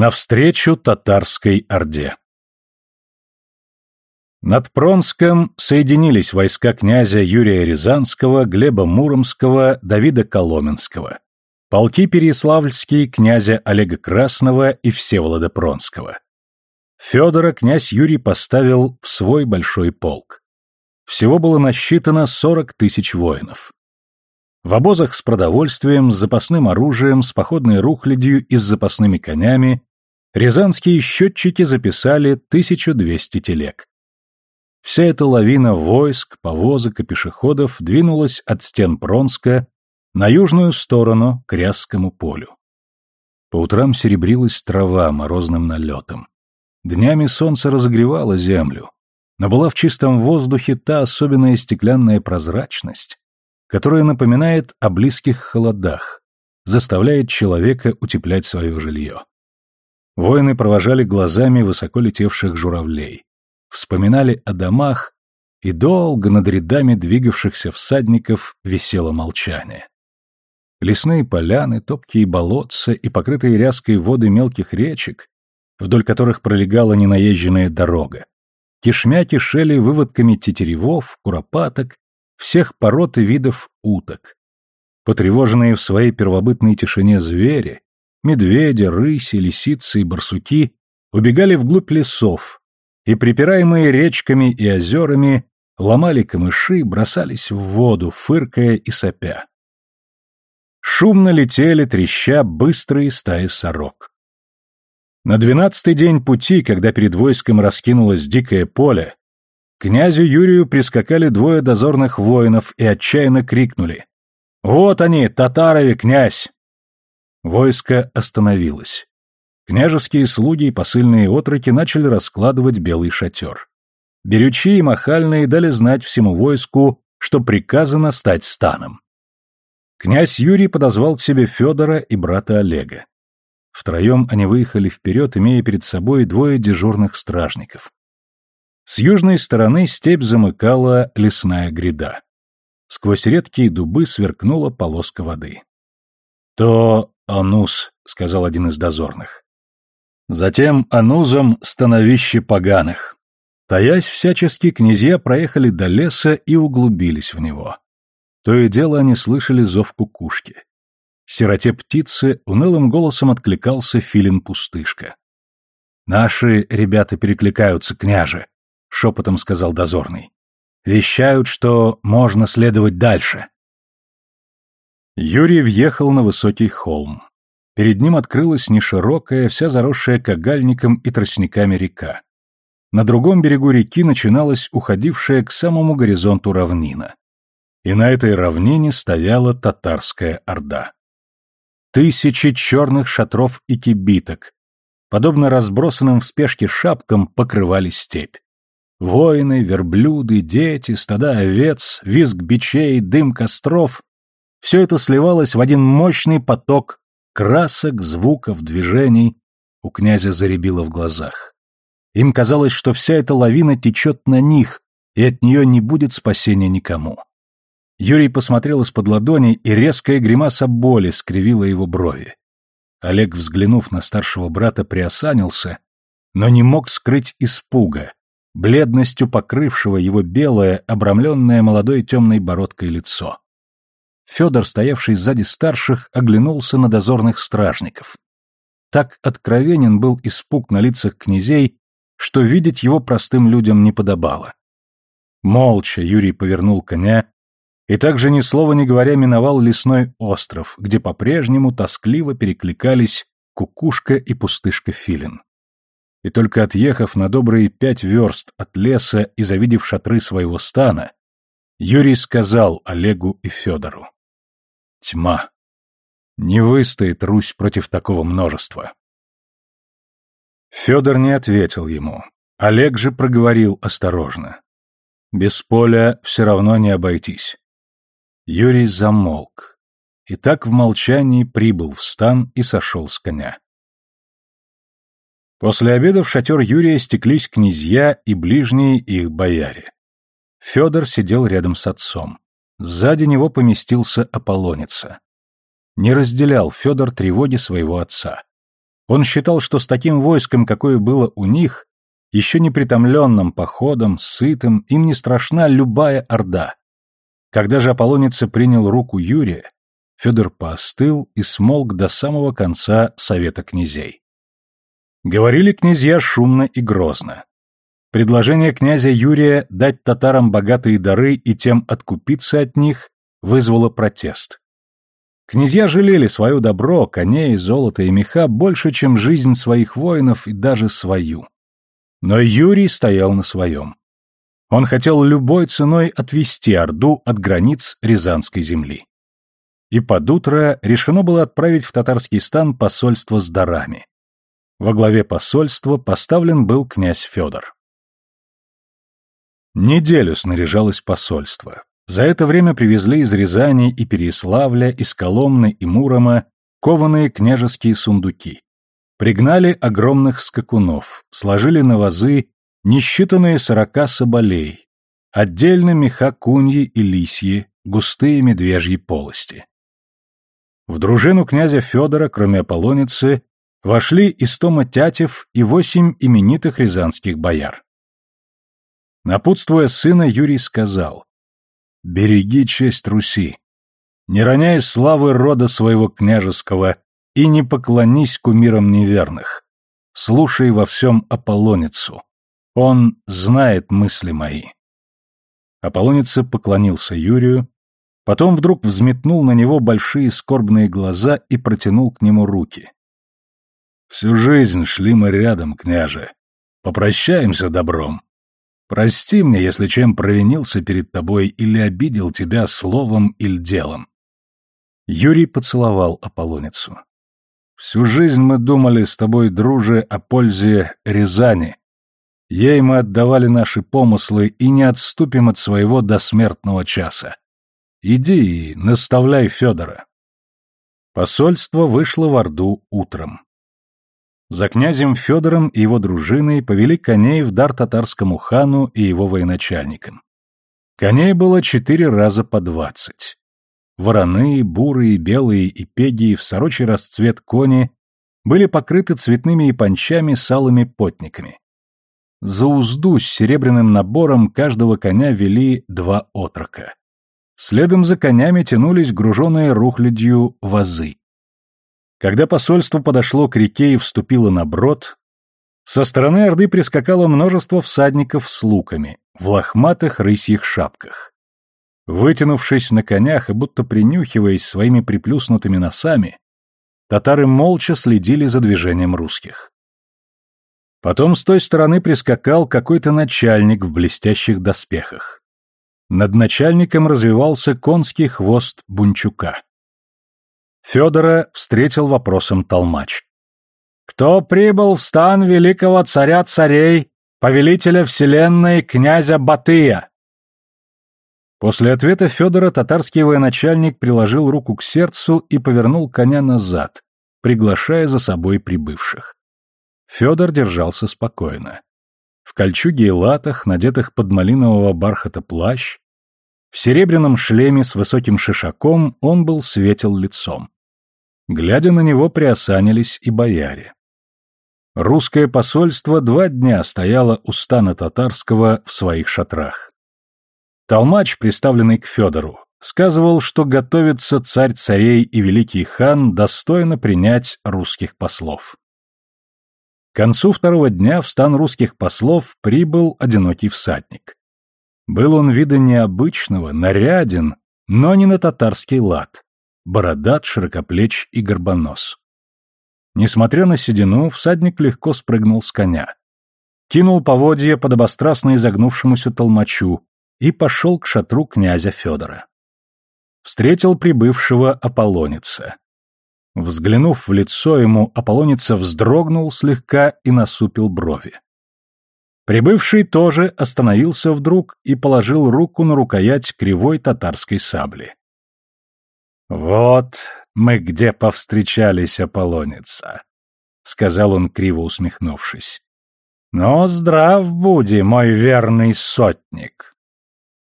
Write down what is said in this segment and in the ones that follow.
Навстречу татарской орде. Над Пронском соединились войска князя Юрия Рязанского, Глеба Муромского, Давида Коломенского, полки Переславльские князя Олега Красного и Всеволода Пронского. Федора князь Юрий поставил в свой большой полк. Всего было насчитано 40 тысяч воинов. В обозах с продовольствием, с запасным оружием, с походной рухлядью и с запасными конями рязанские счетчики записали 1200 телег. Вся эта лавина войск, повозок и пешеходов двинулась от стен Пронска на южную сторону к Рязскому полю. По утрам серебрилась трава морозным налетом. Днями солнце разогревало землю, но была в чистом воздухе та особенная стеклянная прозрачность, которое напоминает о близких холодах, заставляет человека утеплять свое жилье. Воины провожали глазами высоко летевших журавлей, вспоминали о домах, и долго над рядами двигавшихся всадников висело молчание. Лесные поляны, топкие болотца и покрытые ряской воды мелких речек, вдоль которых пролегала ненаезженная дорога, кишмя кишели выводками тетеревов, куропаток всех пород и видов уток. Потревоженные в своей первобытной тишине звери, медведи, рыси, лисицы и барсуки убегали вглубь лесов, и, припираемые речками и озерами, ломали камыши, бросались в воду, фыркая и сопя. Шумно летели, треща, быстрые стаи сорок. На двенадцатый день пути, когда перед войском раскинулось дикое поле, князю Юрию прискакали двое дозорных воинов и отчаянно крикнули «Вот они, татарове, князь!» Войско остановилось. Княжеские слуги и посыльные отроки начали раскладывать белый шатер. Берючи и махальные дали знать всему войску, что приказано стать станом. Князь Юрий подозвал к себе Федора и брата Олега. Втроем они выехали вперед, имея перед собой двое дежурных стражников. С южной стороны степь замыкала лесная гряда. Сквозь редкие дубы сверкнула полоска воды. «То Анус», — сказал один из дозорных. Затем Анузом становище поганых. Таясь всячески, князья проехали до леса и углубились в него. То и дело они слышали зов кукушки. Сироте птицы унылым голосом откликался филин-пустышка. «Наши ребята перекликаются, княже», — шепотом сказал дозорный. «Вещают, что можно следовать дальше». Юрий въехал на высокий холм. Перед ним открылась неширокая, вся заросшая кагальником и тростниками река. На другом берегу реки начиналась уходившая к самому горизонту равнина. И на этой равнине стояла татарская орда. Тысячи черных шатров и кибиток, подобно разбросанным в спешке шапкам, покрывали степь. Воины, верблюды, дети, стада овец, визг бичей, дым костров — все это сливалось в один мощный поток красок, звуков, движений. У князя заребило в глазах. Им казалось, что вся эта лавина течет на них, и от нее не будет спасения никому. Юрий посмотрел из-под ладони, и резкая гримаса боли скривила его брови. Олег, взглянув на старшего брата, приосанился, но не мог скрыть испуга, бледностью покрывшего его белое, обрамленное молодой темной бородкой лицо. Федор, стоявший сзади старших, оглянулся на дозорных стражников. Так откровенен был испуг на лицах князей, что видеть его простым людям не подобало. Молча Юрий повернул коня и также ни слова не говоря миновал лесной остров, где по-прежнему тоскливо перекликались кукушка и пустышка филин и только отъехав на добрые пять верст от леса и завидев шатры своего стана, Юрий сказал Олегу и Федору. «Тьма. Не выстоит Русь против такого множества». Федор не ответил ему. Олег же проговорил осторожно. «Без поля все равно не обойтись». Юрий замолк. И так в молчании прибыл в стан и сошел с коня. После обеда в шатер Юрия стеклись князья и ближние их бояре. Федор сидел рядом с отцом. Сзади него поместился Аполлоница. Не разделял Федор тревоги своего отца. Он считал, что с таким войском, какое было у них, еще не притомленным походом, сытым, им не страшна любая орда. Когда же Аполлоница принял руку Юрия, Федор поостыл и смолк до самого конца совета князей. Говорили князья шумно и грозно. Предложение князя Юрия дать татарам богатые дары и тем откупиться от них вызвало протест. Князья жалели свое добро, коней, золото и меха больше, чем жизнь своих воинов и даже свою. Но Юрий стоял на своем. Он хотел любой ценой отвести Орду от границ Рязанской земли. И под утро решено было отправить в татарский стан посольство с дарами. Во главе посольства поставлен был князь Федор. Неделю снаряжалось посольство. За это время привезли из Рязани и Переславля, из Коломны и Мурома кованые княжеские сундуки. Пригнали огромных скакунов, сложили на вазы несчитанные сорока соболей, отдельно меха куньи и лисьи, густые медвежьи полости. В дружину князя Федора, кроме Аполлоницы, вошли Истома Тятев и восемь именитых рязанских бояр. Напутствуя сына, Юрий сказал, Береги честь Руси. Не роняй славы рода своего княжеского и не поклонись кумирам неверных. Слушай во всем Аполлоницу. Он знает мысли мои. Аполлоница поклонился Юрию, потом вдруг взметнул на него большие скорбные глаза и протянул к нему руки. Всю жизнь шли мы рядом, княже. Попрощаемся добром. Прости мне, если чем провинился перед тобой или обидел тебя словом или делом. Юрий поцеловал Аполлоницу. Всю жизнь мы думали с тобой, друже, о пользе Рязани. Ей мы отдавали наши помыслы и не отступим от своего досмертного часа. Иди и наставляй Федора. Посольство вышло в Орду утром. За князем Федором и его дружиной повели коней в дар татарскому хану и его военачальникам. Коней было четыре раза по двадцать. Вороны, бурые, белые и пегии в сорочий расцвет кони были покрыты цветными и панчами с алыми потниками. За узду с серебряным набором каждого коня вели два отрока. Следом за конями тянулись груженные рухлядью вазы. Когда посольство подошло к реке и вступило на брод, со стороны Орды прискакало множество всадников с луками, в лохматых рысьих шапках. Вытянувшись на конях и будто принюхиваясь своими приплюснутыми носами, татары молча следили за движением русских. Потом с той стороны прискакал какой-то начальник в блестящих доспехах. Над начальником развивался конский хвост бунчука. Федора встретил вопросом толмач. «Кто прибыл в стан великого царя-царей, повелителя вселенной князя Батыя?» После ответа Федора татарский военачальник приложил руку к сердцу и повернул коня назад, приглашая за собой прибывших. Федор держался спокойно. В кольчуге и латах, надетых под малинового бархата плащ, в серебряном шлеме с высоким шишаком он был светел лицом. Глядя на него, приосанились и бояре. Русское посольство два дня стояло у стана татарского в своих шатрах. Толмач, приставленный к Федору, сказывал, что готовится царь царей и великий хан достойно принять русских послов. К концу второго дня в стан русских послов прибыл одинокий всадник. Был он вида необычного, наряден, но не на татарский лад бородат, широкоплеч и горбонос. Несмотря на седину, всадник легко спрыгнул с коня. Кинул поводья подобострастно изогнувшемуся толмачу и пошел к шатру князя Федора. Встретил прибывшего Аполлоница. Взглянув в лицо ему, Аполлоница вздрогнул слегка и насупил брови. Прибывший тоже остановился вдруг и положил руку на рукоять кривой татарской сабли. «Вот мы где повстречались, Аполлоница», — сказал он, криво усмехнувшись. «Но здрав буди, мой верный сотник».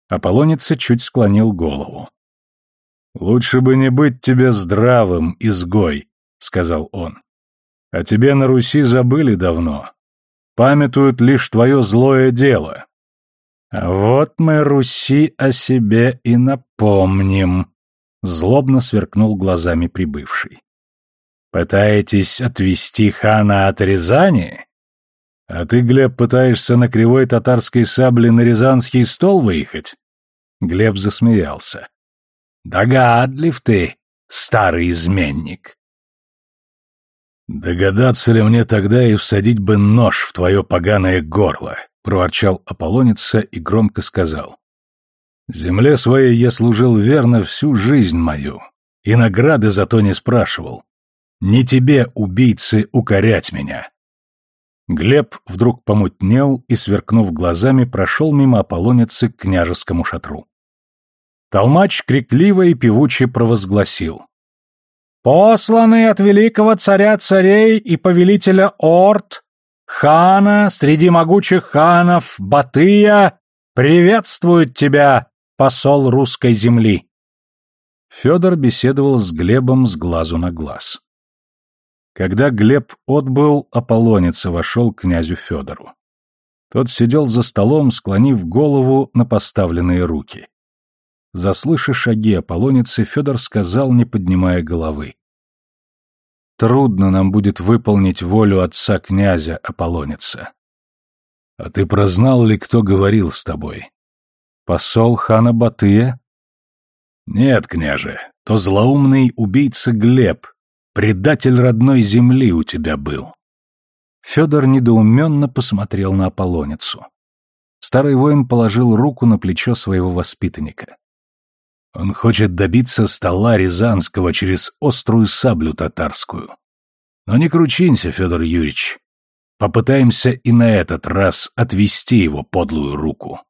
Аполлоница чуть склонил голову. «Лучше бы не быть тебе здравым, изгой», — сказал он. О тебе на Руси забыли давно. Памятуют лишь твое злое дело. А вот мы Руси о себе и напомним, злобно сверкнул глазами прибывший. Пытаетесь отвести хана от Рязани? А ты, Глеб, пытаешься на кривой татарской сабле на рязанский стол выехать? Глеб засмеялся. Догадлив ты, старый изменник. «Догадаться ли мне тогда и всадить бы нож в твое поганое горло?» — проворчал Аполлоница и громко сказал. «Земле своей я служил верно всю жизнь мою, и награды за то не спрашивал. Не тебе, убийцы, укорять меня!» Глеб вдруг помутнел и, сверкнув глазами, прошел мимо Аполлоницы к княжескому шатру. Толмач крикливо и певуче провозгласил. «Посланный от великого царя царей и повелителя Орд, хана среди могучих ханов, Батыя, приветствует тебя, посол русской земли!» Федор беседовал с Глебом с глазу на глаз. Когда Глеб отбыл, Аполлоница вошел к князю Федору. Тот сидел за столом, склонив голову на поставленные руки. Заслышав шаги Аполлоницы, Федор сказал, не поднимая головы. «Трудно нам будет выполнить волю отца князя Аполлоница». «А ты прознал ли, кто говорил с тобой?» «Посол хана Батыя?» «Нет, княже, то злоумный убийца Глеб, предатель родной земли у тебя был». Федор недоуменно посмотрел на Аполлоницу. Старый воин положил руку на плечо своего воспитанника. Он хочет добиться стола Рязанского через острую саблю татарскую. Но не кручинься, Федор Юрьевич. Попытаемся и на этот раз отвести его подлую руку.